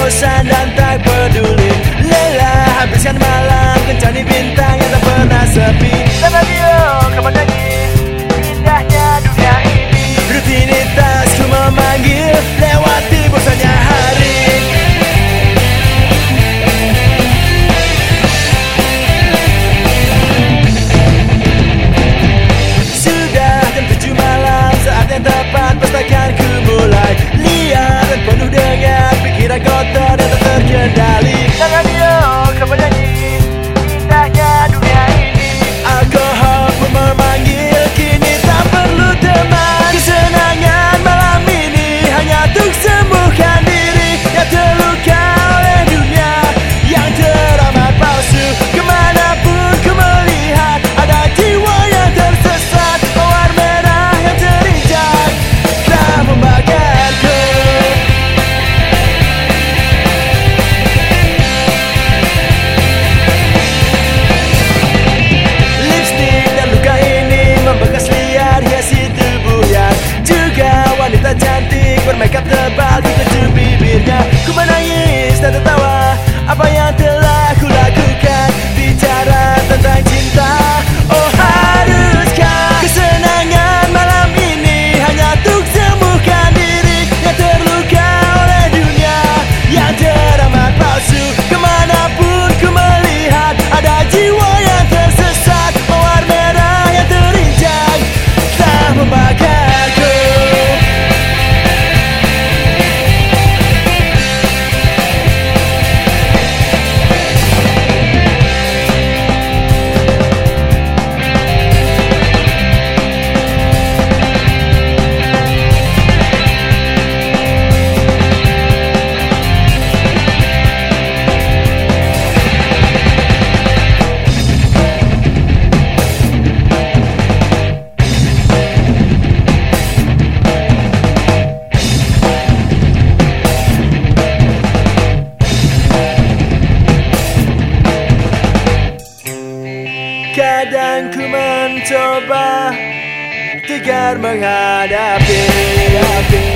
bosan dan tak peduli. Lelah habiskan malam kencani bintang Yeah. Kadang ku mencoba Tegar menghadapi, hadapi.